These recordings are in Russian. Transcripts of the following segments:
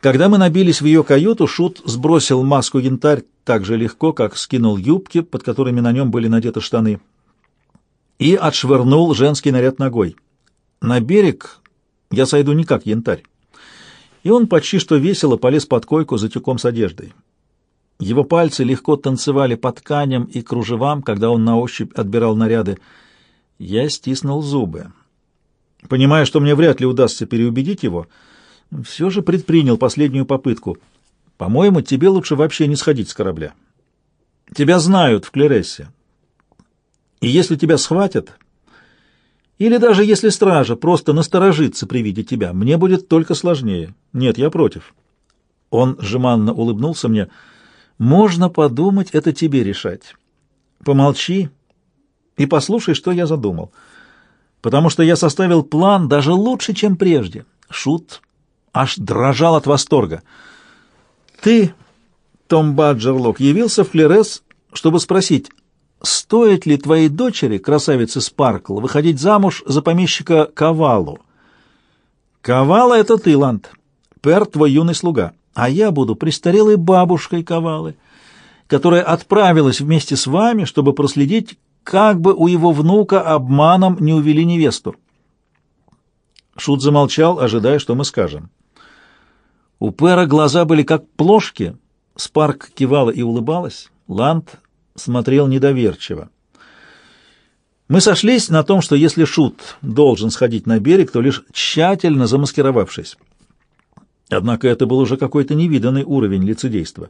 Когда мы набились в ее каюту, Шут сбросил маску янтарь так же легко, как скинул юбки, под которыми на нем были надеты штаны, и отшвырнул женский наряд ногой. На берег я сойду не как янтарь. И он почти что весело полез под койку за тюком с одеждой. Его пальцы легко танцевали по тканям и кружевам, когда он на ощупь отбирал наряды. Я стиснул зубы. Понимая, что мне вряд ли удастся переубедить его, все же предпринял последнюю попытку. По-моему, тебе лучше вообще не сходить с корабля. Тебя знают в Клерессе. И если тебя схватят, или даже если стража просто насторожится при виде тебя, мне будет только сложнее. Нет, я против. Он жеманно улыбнулся мне. Можно подумать, это тебе решать. Помолчи и послушай, что я задумал. Потому что я составил план даже лучше, чем прежде. Шут аж дрожал от восторга. Ты, Том Баджерлок, явился в Клерес, чтобы спросить, стоит ли твоей дочери, красавице Спаркл, выходить замуж за помещика Кавалу? Кавала — это ты, Ланд, Пер — твой юный слуга, а я буду престарелой бабушкой Кавалы, которая отправилась вместе с вами, чтобы проследить, как бы у его внука обманом не увели невесту. Шут замолчал, ожидая, что мы скажем. У Пера глаза были как плошки. Спарк кивала и улыбалась. Ланд смотрел недоверчиво. Мы сошлись на том, что если Шут должен сходить на берег, то лишь тщательно замаскировавшись. Однако это был уже какой-то невиданный уровень лицедейства.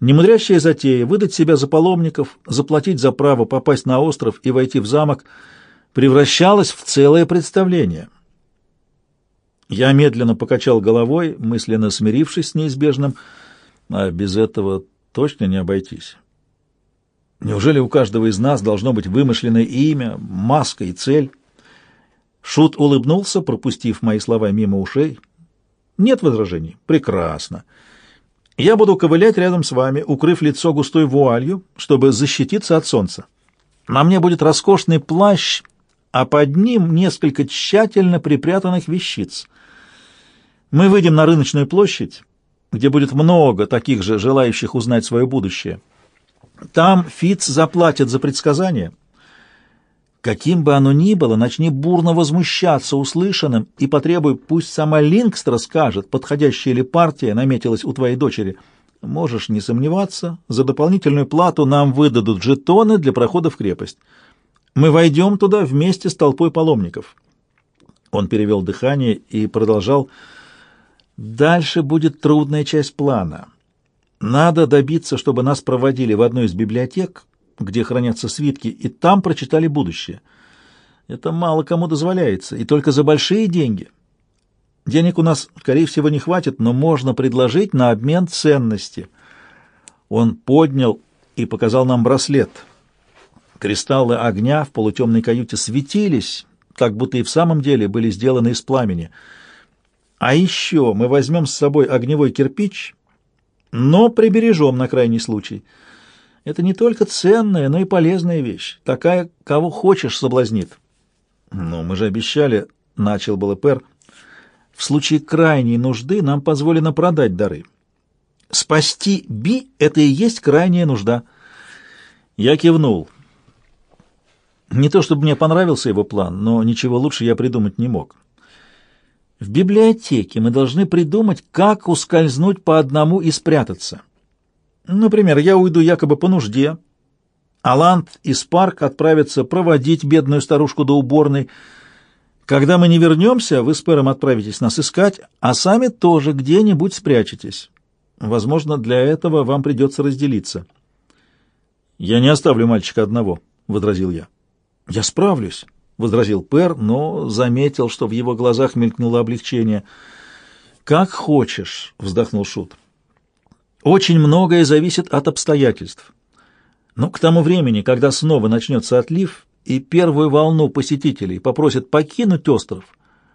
Немудрящая затея — выдать себя за паломников, заплатить за право попасть на остров и войти в замок — превращалась в целое представление — я медленно покачал головой, мысленно смирившись с неизбежным, а без этого точно не обойтись. Неужели у каждого из нас должно быть вымышленное имя, маска и цель? Шут улыбнулся, пропустив мои слова мимо ушей. Нет возражений? Прекрасно. Я буду ковылять рядом с вами, укрыв лицо густой вуалью, чтобы защититься от солнца. На мне будет роскошный плащ, а под ним несколько тщательно припрятанных вещиц — мы выйдем на рыночную площадь, где будет много таких же желающих узнать свое будущее. Там Фиц заплатит за предсказание. Каким бы оно ни было, начни бурно возмущаться услышанным и потребуй, пусть сама Линкстра скажет, подходящая ли партия наметилась у твоей дочери. Можешь не сомневаться, за дополнительную плату нам выдадут жетоны для прохода в крепость. Мы войдем туда вместе с толпой паломников. Он перевел дыхание и продолжал Дальше будет трудная часть плана. Надо добиться, чтобы нас проводили в одну из библиотек, где хранятся свитки, и там прочитали будущее. Это мало кому дозволяется, и только за большие деньги. Денег у нас, скорее всего, не хватит, но можно предложить на обмен ценности. Он поднял и показал нам браслет. Кристаллы огня в полутемной каюте светились, так будто и в самом деле были сделаны из пламени — а еще мы возьмем с собой огневой кирпич, но прибережем на крайний случай. Это не только ценная, но и полезная вещь. Такая, кого хочешь, соблазнит. Ну, мы же обещали, — начал был Пер, — в случае крайней нужды нам позволено продать дары. Спасти Би — это и есть крайняя нужда. Я кивнул. Не то чтобы мне понравился его план, но ничего лучше я придумать не мог. В библиотеке мы должны придумать, как ускользнуть по одному и спрятаться. Например, я уйду якобы по нужде, Алант и Спарк отправятся проводить бедную старушку до уборной. Когда мы не вернемся, вы с Пером отправитесь нас искать, а сами тоже где-нибудь спрячетесь. Возможно, для этого вам придется разделиться. «Я не оставлю мальчика одного», — возразил я. «Я справлюсь». — возразил Пер, но заметил, что в его глазах мелькнуло облегчение. «Как хочешь», — вздохнул Шут. «Очень многое зависит от обстоятельств. Но к тому времени, когда снова начнется отлив, и первую волну посетителей попросят покинуть остров,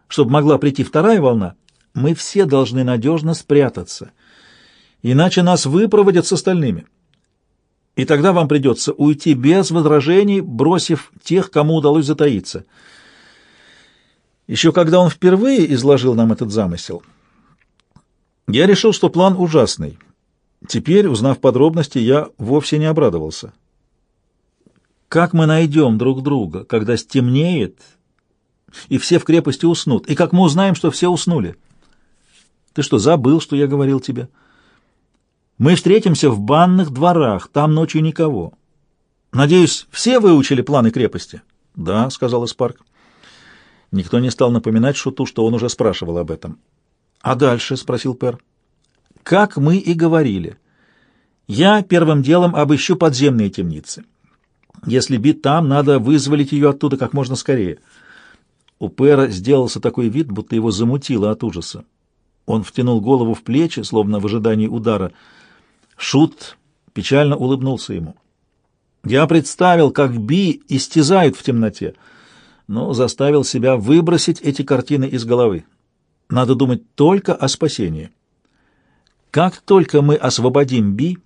чтобы могла прийти вторая волна, мы все должны надежно спрятаться, иначе нас выпроводят с остальными и тогда вам придется уйти без возражений, бросив тех, кому удалось затаиться. Еще когда он впервые изложил нам этот замысел, Я решил, что план ужасный. Теперь, узнав подробности, я вовсе не обрадовался. Как мы найдем друг друга, когда стемнеет, и все в крепости уснут? И как мы узнаем, что все уснули? Ты что, забыл, что я говорил тебе? Мы встретимся в банных дворах, там ночью никого. Надеюсь, все выучили планы крепости? Да, сказал Испарк. Никто не стал напоминать Шуту, что он уже спрашивал об этом. А дальше, спросил Пер. Как мы и говорили. Я первым делом обыщу подземные темницы. Если бит там, надо вызволить ее оттуда как можно скорее. У Пера сделался такой вид, будто его замутило от ужаса. Он втянул голову в плечи, словно в ожидании удара. Шут печально улыбнулся ему. Я представил, как Би истязают в темноте, но заставил себя выбросить эти картины из головы. Надо думать только о спасении. Как только мы освободим Би,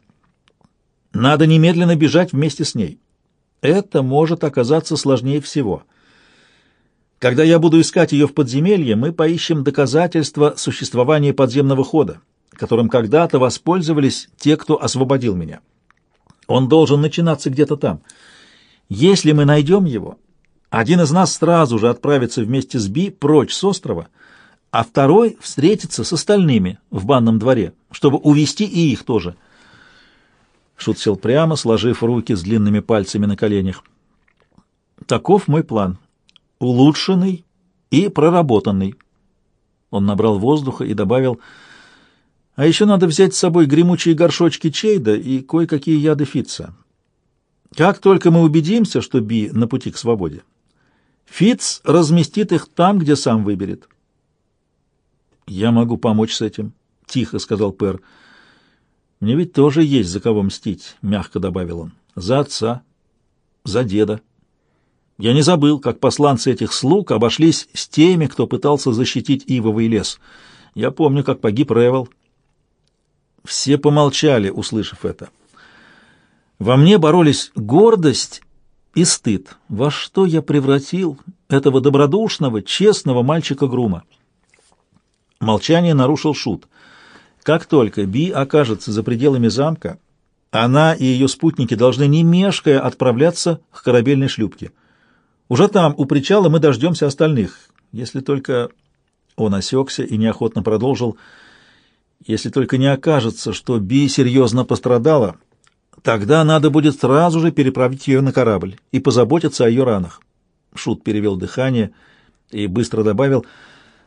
надо немедленно бежать вместе с ней. Это может оказаться сложнее всего — когда я буду искать ее в подземелье, мы поищем доказательства существования подземного хода, которым когда-то воспользовались те, кто освободил меня. Он должен начинаться где-то там. Если мы найдем его, один из нас сразу же отправится вместе с Би прочь с острова, а второй встретится с остальными в банном дворе, чтобы увести и их тоже. Шут сел прямо, сложив руки с длинными пальцами на коленях. Таков мой план улучшенный и проработанный. Он набрал воздуха и добавил, а еще надо взять с собой гремучие горшочки Чейда и кое-какие яды Фитца. Как только мы убедимся, что Би на пути к свободе, Фитц разместит их там, где сам выберет. «Я могу помочь с этим», — тихо сказал Пер. «Мне ведь тоже есть за кого мстить», — мягко добавил он. «За отца, за деда». Я не забыл, как посланцы этих слуг обошлись с теми, кто пытался защитить ивовый лес. Я помню, как погиб Ревел. Все помолчали, услышав это. Во мне боролись гордость и стыд. Во что я превратил этого добродушного, честного мальчика Грума? Молчание нарушил Шут. Как только Би окажется за пределами замка, она и ее спутники должны, не мешкая, отправляться к корабельной шлюпке. Уже там, у причала, мы дождемся остальных, если только...» Он осекся и неохотно продолжил. «Если только не окажется, что Би серьезно пострадала, тогда надо будет сразу же переправить ее на корабль и позаботиться о ее ранах». Шут перевел дыхание и быстро добавил,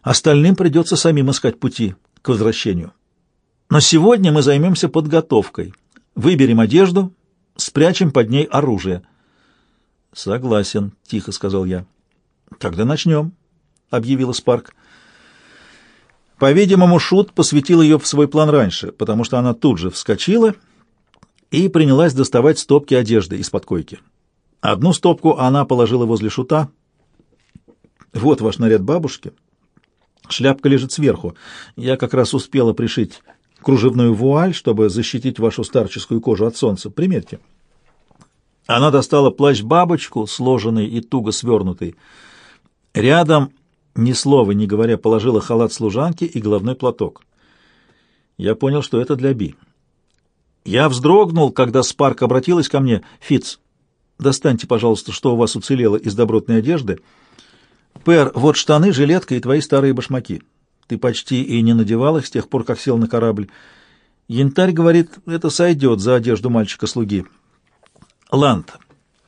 «Остальным придется самим искать пути к возвращению. Но сегодня мы займемся подготовкой. Выберем одежду, спрячем под ней оружие». «Согласен», — тихо сказал я. «Тогда начнем», — объявила Спарк. По-видимому, Шут посвятил ее в свой план раньше, потому что она тут же вскочила и принялась доставать стопки одежды из-под койки. Одну стопку она положила возле Шута. «Вот ваш наряд бабушки. Шляпка лежит сверху. Я как раз успела пришить кружевную вуаль, чтобы защитить вашу старческую кожу от солнца. Примерьте». Она достала плащ-бабочку, сложенный и туго свернутый. Рядом, ни слова не говоря, положила халат служанки и головной платок. Я понял, что это для Би. Я вздрогнул, когда Спарк обратилась ко мне. «Фиц, достаньте, пожалуйста, что у вас уцелело из добротной одежды. Пэр, вот штаны, жилетка и твои старые башмаки. Ты почти и не надевал их с тех пор, как сел на корабль. Янтарь говорит, это сойдет за одежду мальчика-слуги». Ланд,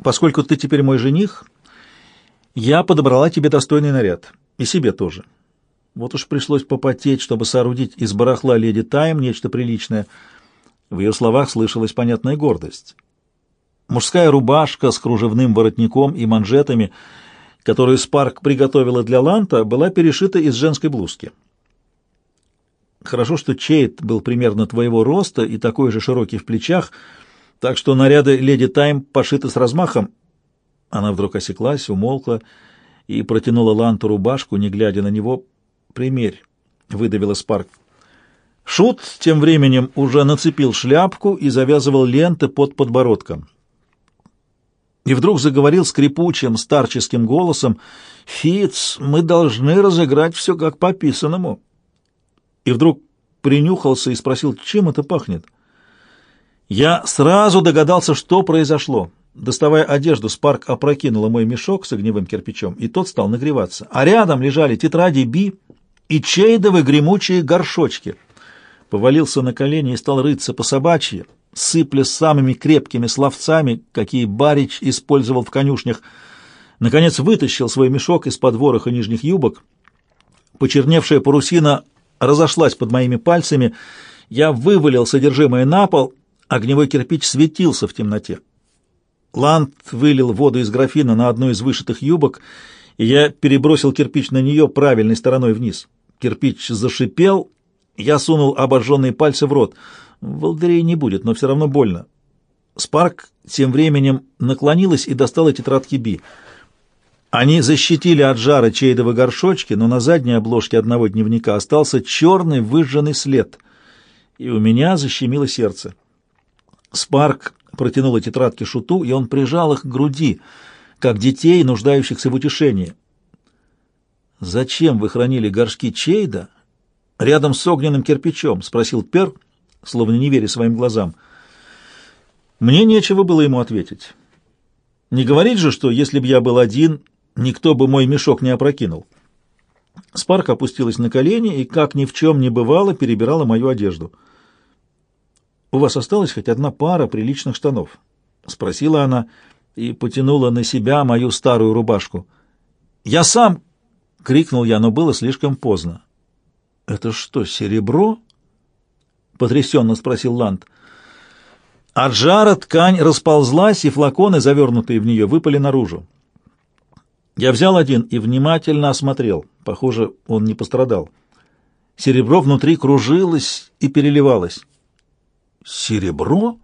поскольку ты теперь мой жених, я подобрала тебе достойный наряд. И себе тоже. Вот уж пришлось попотеть, чтобы соорудить из барахла леди Тайм нечто приличное. В ее словах слышалась понятная гордость. Мужская рубашка с кружевным воротником и манжетами, которую Спарк приготовила для Ланта, была перешита из женской блузки. Хорошо, что Чейт был примерно твоего роста и такой же широкий в плечах, так что наряды леди Тайм пошиты с размахом. Она вдруг осеклась, умолкла и протянула Ланту рубашку, не глядя на него. «Примерь», — выдавила Спарк. Шут тем временем уже нацепил шляпку и завязывал ленты под подбородком. И вдруг заговорил скрипучим, старческим голосом, «Фиц, мы должны разыграть все как по писанному». И вдруг принюхался и спросил, чем это пахнет. Я сразу догадался, что произошло. Доставая одежду, Спарк опрокинула мой мешок с огневым кирпичом, и тот стал нагреваться. А рядом лежали тетради Би и чейдовые гремучие горшочки. Повалился на колени и стал рыться по собачьи, сыпля самыми крепкими словцами, какие Барич использовал в конюшнях. Наконец вытащил свой мешок из-под вороха нижних юбок. Почерневшая парусина разошлась под моими пальцами. Я вывалил содержимое на пол, огневой кирпич светился в темноте. Ланд вылил воду из графина на одну из вышитых юбок, и я перебросил кирпич на нее правильной стороной вниз. Кирпич зашипел, я сунул обожженные пальцы в рот. Волдырей не будет, но все равно больно. Спарк тем временем наклонилась и достала тетрадки Би. Они защитили от жара чейдовы горшочки, но на задней обложке одного дневника остался черный выжженный след, и у меня защемило сердце. Спарк протянула тетрадки Шуту, и он прижал их к груди, как детей, нуждающихся в утешении. «Зачем вы хранили горшки Чейда рядом с огненным кирпичом?» — спросил Пер, словно не веря своим глазам. Мне нечего было ему ответить. Не говорить же, что если бы я был один, никто бы мой мешок не опрокинул. Спарк опустилась на колени и, как ни в чем не бывало, перебирала мою одежду — «У вас осталась хоть одна пара приличных штанов?» — спросила она и потянула на себя мою старую рубашку. «Я сам!» — крикнул я, но было слишком поздно. «Это что, серебро?» — потрясенно спросил Ланд. От жара ткань расползлась, и флаконы, завернутые в нее, выпали наружу. Я взял один и внимательно осмотрел. Похоже, он не пострадал. Серебро внутри кружилось и переливалось. «Серебро?»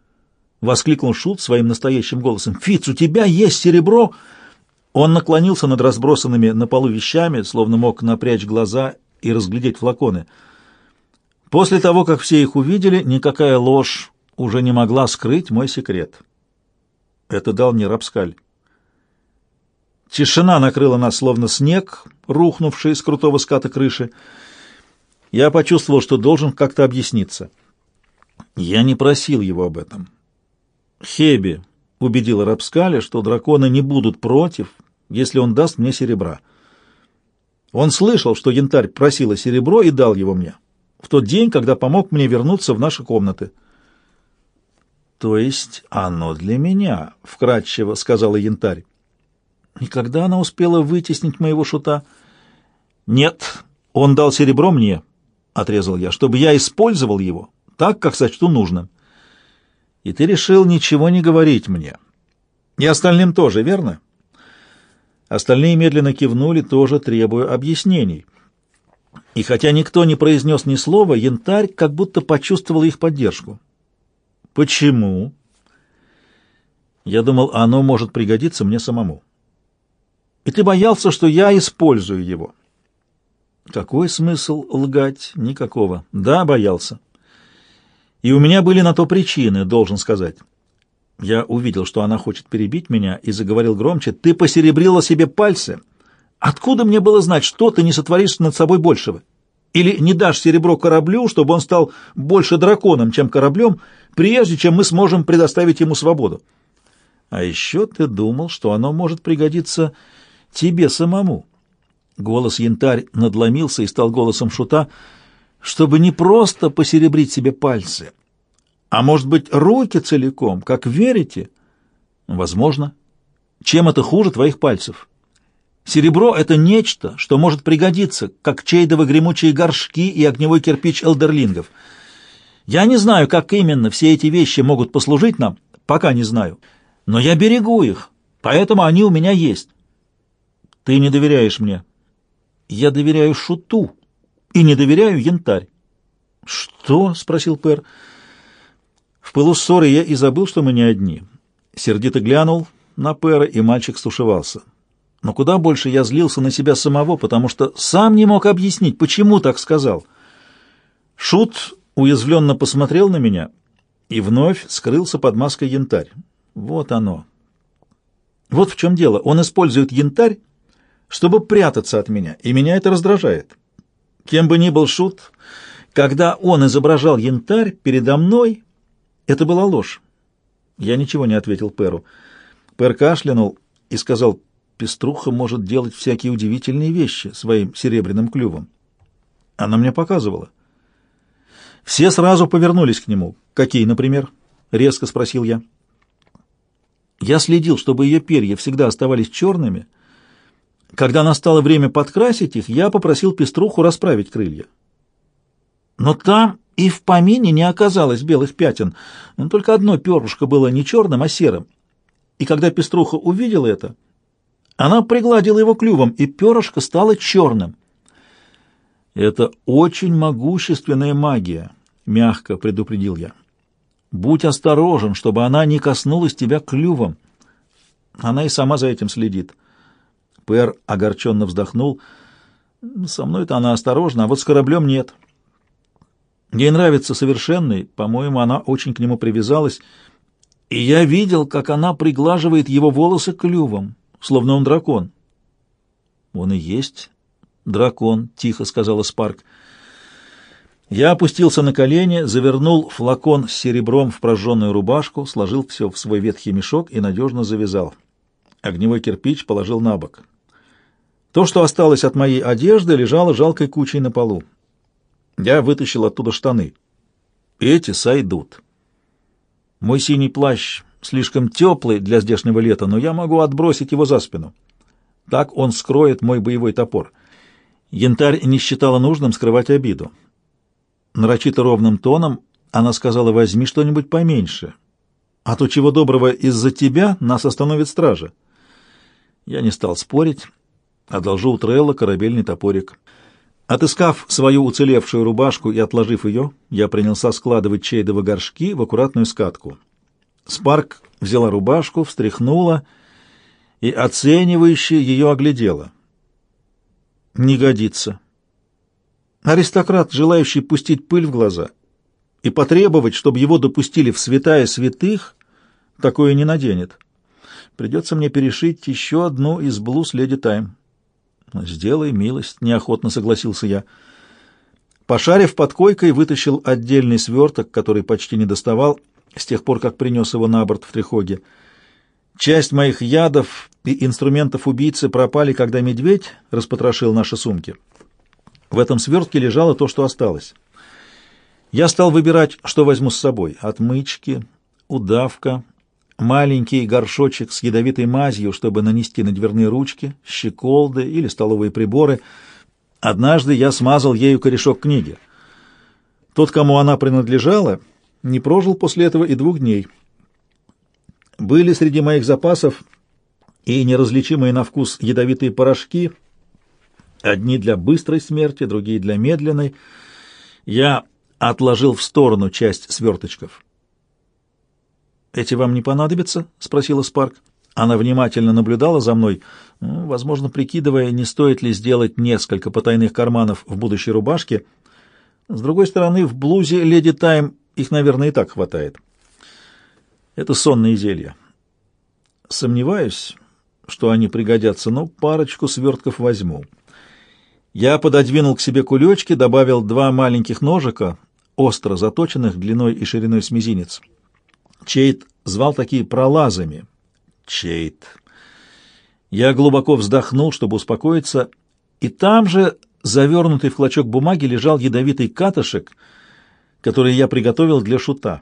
— воскликнул Шут своим настоящим голосом. «Фиц, у тебя есть серебро?» Он наклонился над разбросанными на полу вещами, словно мог напрячь глаза и разглядеть флаконы. После того, как все их увидели, никакая ложь уже не могла скрыть мой секрет. Это дал мне Рапскаль. Тишина накрыла нас, словно снег, рухнувший с крутого ската крыши. Я почувствовал, что должен как-то объясниться. Я не просил его об этом. Хеби убедила Рапскаля, что драконы не будут против, если он даст мне серебра. Он слышал, что янтарь просила серебро и дал его мне. В тот день, когда помог мне вернуться в наши комнаты. «То есть оно для меня», — вкратчиво сказала янтарь. «И когда она успела вытеснить моего шута?» «Нет, он дал серебро мне», — отрезал я, — «чтобы я использовал его так, как сочту нужным. И ты решил ничего не говорить мне. И остальным тоже, верно? Остальные медленно кивнули, тоже требуя объяснений. И хотя никто не произнес ни слова, янтарь как будто почувствовал их поддержку. Почему? Я думал, оно может пригодиться мне самому. И ты боялся, что я использую его. Какой смысл лгать? Никакого. Да, боялся. И у меня были на то причины, должен сказать. Я увидел, что она хочет перебить меня, и заговорил громче. «Ты посеребрила себе пальцы. Откуда мне было знать, что ты не сотворишь над собой большего? Или не дашь серебро кораблю, чтобы он стал больше драконом, чем кораблем, прежде чем мы сможем предоставить ему свободу? А еще ты думал, что оно может пригодиться тебе самому». Голос янтарь надломился и стал голосом шута — чтобы не просто посеребрить себе пальцы, а может быть руки целиком, как верите? Возможно. Чем это хуже твоих пальцев? Серебро — это нечто, что может пригодиться, как чейдовы гремучие горшки и огневой кирпич элдерлингов. Я не знаю, как именно все эти вещи могут послужить нам, пока не знаю, но я берегу их, поэтому они у меня есть. Ты не доверяешь мне. Я доверяю Шуту и не доверяю янтарь. «Что?» — спросил Пер. В пылу ссоры я и забыл, что мы не одни. Сердито глянул на Пера, и мальчик стушевался. Но куда больше я злился на себя самого, потому что сам не мог объяснить, почему так сказал. Шут уязвленно посмотрел на меня и вновь скрылся под маской янтарь. Вот оно. Вот в чем дело. Он использует янтарь, чтобы прятаться от меня, и меня это раздражает. Кем бы ни был Шут, Когда он изображал янтарь передо мной, это была ложь. Я ничего не ответил Перу. Пер кашлянул и сказал, «Пеструха может делать всякие удивительные вещи своим серебряным клювом». Она мне показывала. Все сразу повернулись к нему. «Какие, например?» — резко спросил я. Я следил, чтобы ее перья всегда оставались черными. Когда настало время подкрасить их, я попросил пеструху расправить крылья. Но там и в помине не оказалось белых пятен, только одно перышко было не черным, а серым. И когда пеструха увидела это, она пригладила его клювом, и перышко стало черным. «Это очень могущественная магия», — мягко предупредил я. Будь осторожен, чтобы она не коснулась тебя клювом. Она и сама за этим следит. Пэр огорченно вздохнул. Со мной-то она осторожна, а вот с кораблем нет. Ей нравится совершенный, по-моему, она очень к нему привязалась, и я видел, как она приглаживает его волосы клювом, словно он дракон. Он и есть дракон, тихо сказала Спарк. Я опустился на колени, завернул флакон с серебром в прожженную рубашку, сложил все в свой ветхий мешок и надежно завязал. Огневой кирпич положил на бок. То, что осталось от моей одежды, лежало жалкой кучей на полу. Я вытащил оттуда штаны. Эти сойдут. Мой синий плащ слишком теплый для здешнего лета, но я могу отбросить его за спину. Так он скроет мой боевой топор. Янтарь не считала нужным скрывать обиду. Нарочито ровным тоном она сказала, возьми что-нибудь поменьше, а то чего доброго из-за тебя нас остановит стража. Я не стал спорить, одолжил Трелла корабельный топорик. Отыскав свою уцелевшую рубашку и отложив ее, я принялся складывать чейдовы горшки в аккуратную скатку. Спарк взяла рубашку, встряхнула и оценивающе ее оглядела. «Не годится», Аристократ, желающий пустить пыль в глаза и потребовать, чтобы его допустили в святая святых, такое не наденет. Придется мне перешить еще одну из блуз Леди Тайм. «Сделай милость», — неохотно согласился я. Пошарив под койкой, вытащил отдельный сверток, который почти не доставал с тех пор, как принес его на борт в Трихоге. Часть моих ядов и инструментов убийцы пропали, когда медведь распотрошил наши сумки. В этом свертке лежало то, что осталось. Я стал выбирать, что возьму с собой. Отмычки, удавка, маленький горшочек с ядовитой мазью, чтобы нанести на дверные ручки, щеколды или столовые приборы. Однажды я смазал ею корешок книги. Тот, кому она принадлежала, не прожил после этого и двух дней. Были среди моих запасов и неразличимые на вкус ядовитые порошки — Одни для быстрой смерти, другие для медленной. Я отложил в сторону часть сверточков. «Эти вам не понадобятся?» — спросила Спарк. Она внимательно наблюдала за мной, ну, возможно, прикидывая, не стоит ли сделать несколько потайных карманов в будущей рубашке. С другой стороны, в блузе «Леди Тайм» их, наверное, и так хватает. Это сонные зелья. Сомневаюсь, что они пригодятся, но парочку свертков возьму. Я пододвинул к себе кулечки, добавил два маленьких ножика, остро заточенных длиной и шириной с мизинец. Чейт звал такие пролазами. Чейт. Я глубоко вздохнул, чтобы успокоиться, и там же, завернутый в клочок бумаги, лежал ядовитый катышек, который я приготовил для шута.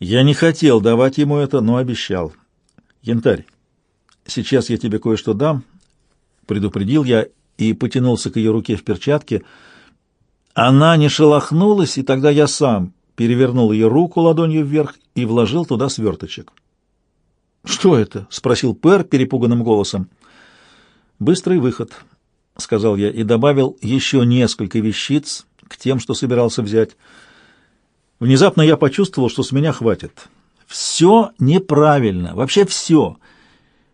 Я не хотел давать ему это, но обещал. «Янтарь, сейчас я тебе кое-что дам», — предупредил я и потянулся к ее руке в перчатке. Она не шелохнулась, и тогда я сам перевернул ее руку ладонью вверх и вложил туда сверточек. «Что это?» — спросил Пер перепуганным голосом. «Быстрый выход», — сказал я и добавил еще несколько вещиц к тем, что собирался взять. Внезапно я почувствовал, что с меня хватит. Все неправильно, вообще все.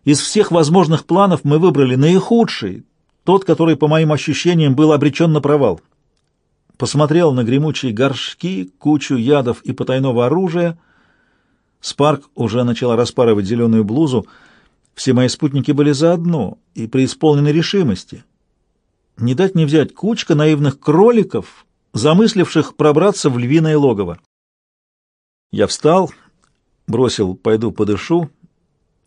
Из всех возможных планов мы выбрали наихудший, тот, который, по моим ощущениям, был обречен на провал. Посмотрел на гремучие горшки, кучу ядов и потайного оружия. Спарк уже начала распарывать зеленую блузу. Все мои спутники были заодно и преисполнены решимости. Не дать не взять кучка наивных кроликов замысливших пробраться в львиное логово. Я встал, бросил «пойду подышу»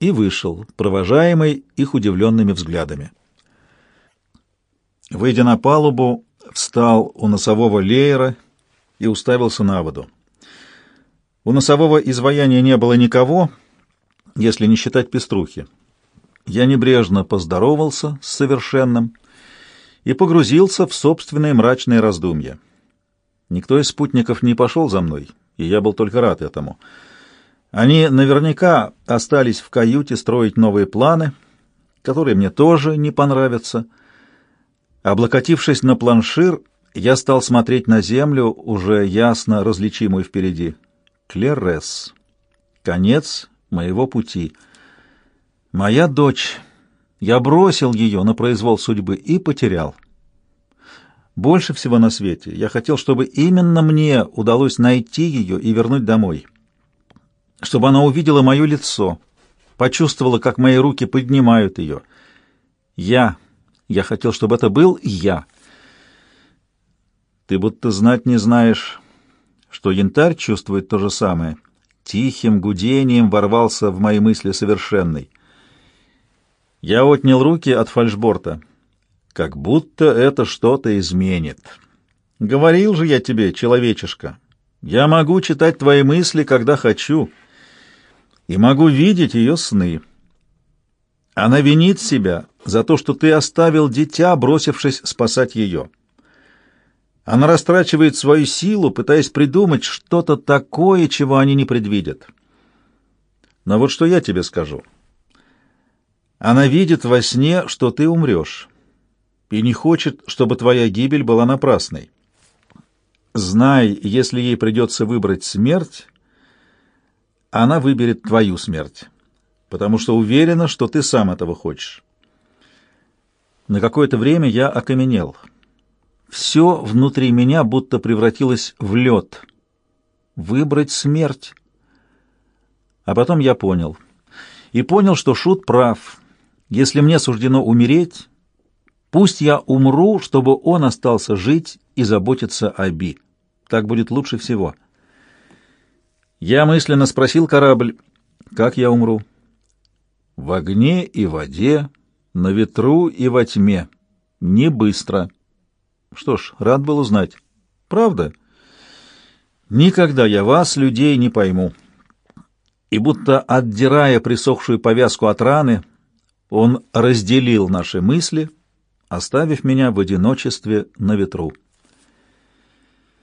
и вышел, провожаемый их удивленными взглядами. Выйдя на палубу, встал у носового леера и уставился на воду. У носового изваяния не было никого, если не считать пеструхи. Я небрежно поздоровался с совершенным и погрузился в собственные мрачные раздумья. Никто из спутников не пошел за мной, и я был только рад этому. Они наверняка остались в каюте строить новые планы, которые мне тоже не понравятся. Облокотившись на планшир, я стал смотреть на землю, уже ясно различимую впереди. Клерес. Конец моего пути. Моя дочь. Я бросил ее на произвол судьбы и потерял. Больше всего на свете я хотел, чтобы именно мне удалось найти ее и вернуть домой. Чтобы она увидела мое лицо, почувствовала, как мои руки поднимают ее. Я. Я хотел, чтобы это был я. Ты будто знать не знаешь, что янтарь чувствует то же самое. Тихим гудением ворвался в мои мысли совершенный. Я отнял руки от фальшборта. Как будто это что-то изменит. Говорил же я тебе, человечишка, я могу читать твои мысли, когда хочу, и могу видеть ее сны. Она винит себя за то, что ты оставил дитя, бросившись спасать ее. Она растрачивает свою силу, пытаясь придумать что-то такое, чего они не предвидят. Но вот что я тебе скажу. Она видит во сне, что ты умрешь, и не хочет, чтобы твоя гибель была напрасной. Знай, если ей придется выбрать смерть, она выберет твою смерть, потому что уверена, что ты сам этого хочешь. На какое-то время я окаменел — все внутри меня будто превратилось в лед. Выбрать смерть. А потом я понял. И понял, что Шут прав. Если мне суждено умереть, пусть я умру, чтобы он остался жить и заботиться о Би. Так будет лучше всего. Я мысленно спросил корабль, как я умру. В огне и воде, на ветру и во тьме. Не быстро. Что ж, рад был узнать. Правда? Никогда я вас, людей, не пойму. И будто отдирая присохшую повязку от раны, он разделил наши мысли, оставив меня в одиночестве на ветру.